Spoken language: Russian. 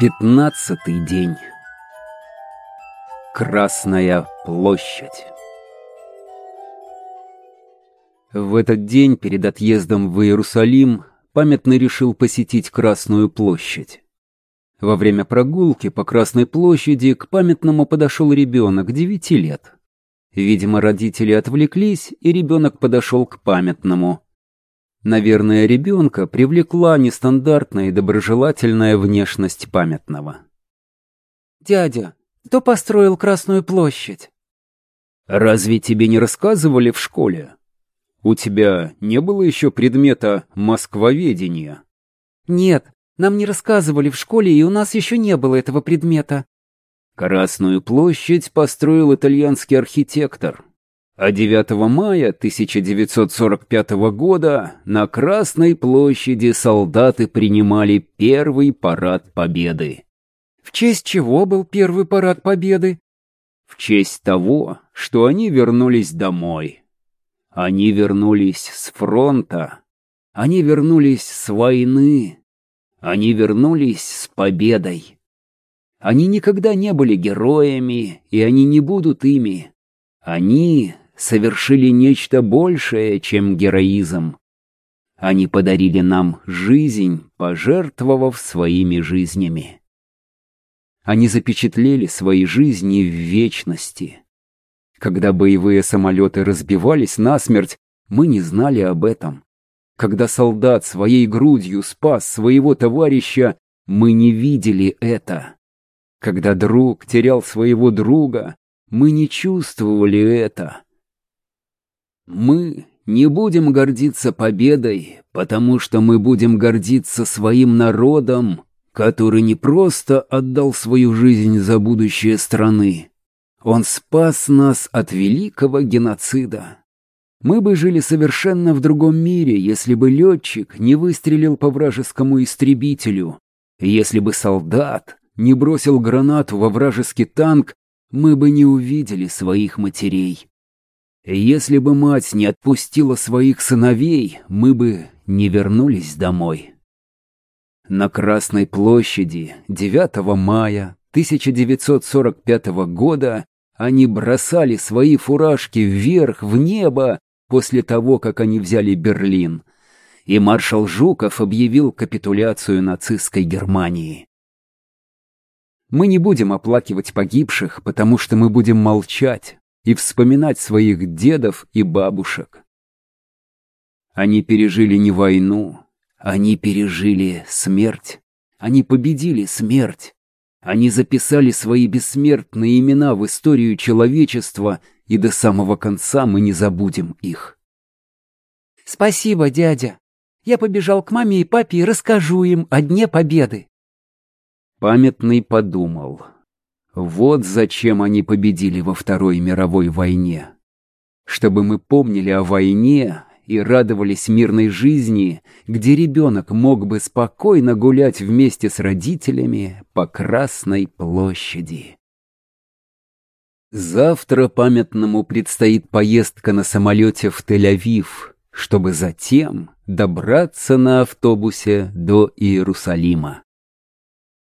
Пятнадцатый день. Красная площадь. В этот день перед отъездом в Иерусалим памятный решил посетить Красную площадь. Во время прогулки по Красной площади к памятному подошел ребенок девяти лет. Видимо, родители отвлеклись, и ребенок подошел к памятному. Наверное, ребенка привлекла нестандартная и доброжелательная внешность памятного. «Дядя, кто построил Красную площадь?» «Разве тебе не рассказывали в школе? У тебя не было еще предмета москвоведения?» «Нет, нам не рассказывали в школе, и у нас еще не было этого предмета». Красную площадь построил итальянский архитектор, а 9 мая 1945 года на Красной площади солдаты принимали первый парад Победы. В честь чего был первый парад Победы? В честь того, что они вернулись домой. Они вернулись с фронта. Они вернулись с войны. Они вернулись с победой. Они никогда не были героями, и они не будут ими. Они совершили нечто большее, чем героизм. Они подарили нам жизнь, пожертвовав своими жизнями. Они запечатлели свои жизни в вечности. Когда боевые самолеты разбивались насмерть, мы не знали об этом. Когда солдат своей грудью спас своего товарища, мы не видели это. Когда друг терял своего друга, мы не чувствовали это. Мы не будем гордиться победой, потому что мы будем гордиться своим народом, который не просто отдал свою жизнь за будущее страны. Он спас нас от великого геноцида. Мы бы жили совершенно в другом мире, если бы летчик не выстрелил по вражескому истребителю, если бы солдат не бросил гранату во вражеский танк, мы бы не увидели своих матерей. Если бы мать не отпустила своих сыновей, мы бы не вернулись домой. На Красной площади 9 мая 1945 года они бросали свои фуражки вверх в небо после того, как они взяли Берлин, и маршал Жуков объявил капитуляцию нацистской Германии. Мы не будем оплакивать погибших, потому что мы будем молчать, и вспоминать своих дедов и бабушек. Они пережили не войну, они пережили смерть. Они победили смерть. Они записали свои бессмертные имена в историю человечества, и до самого конца мы не забудем их. «Спасибо, дядя. Я побежал к маме и папе и расскажу им о Дне Победы». Памятный подумал. Вот зачем они победили во Второй мировой войне. Чтобы мы помнили о войне и радовались мирной жизни, где ребенок мог бы спокойно гулять вместе с родителями по Красной площади. Завтра памятному предстоит поездка на самолете в Тель-Авив, чтобы затем добраться на автобусе до Иерусалима.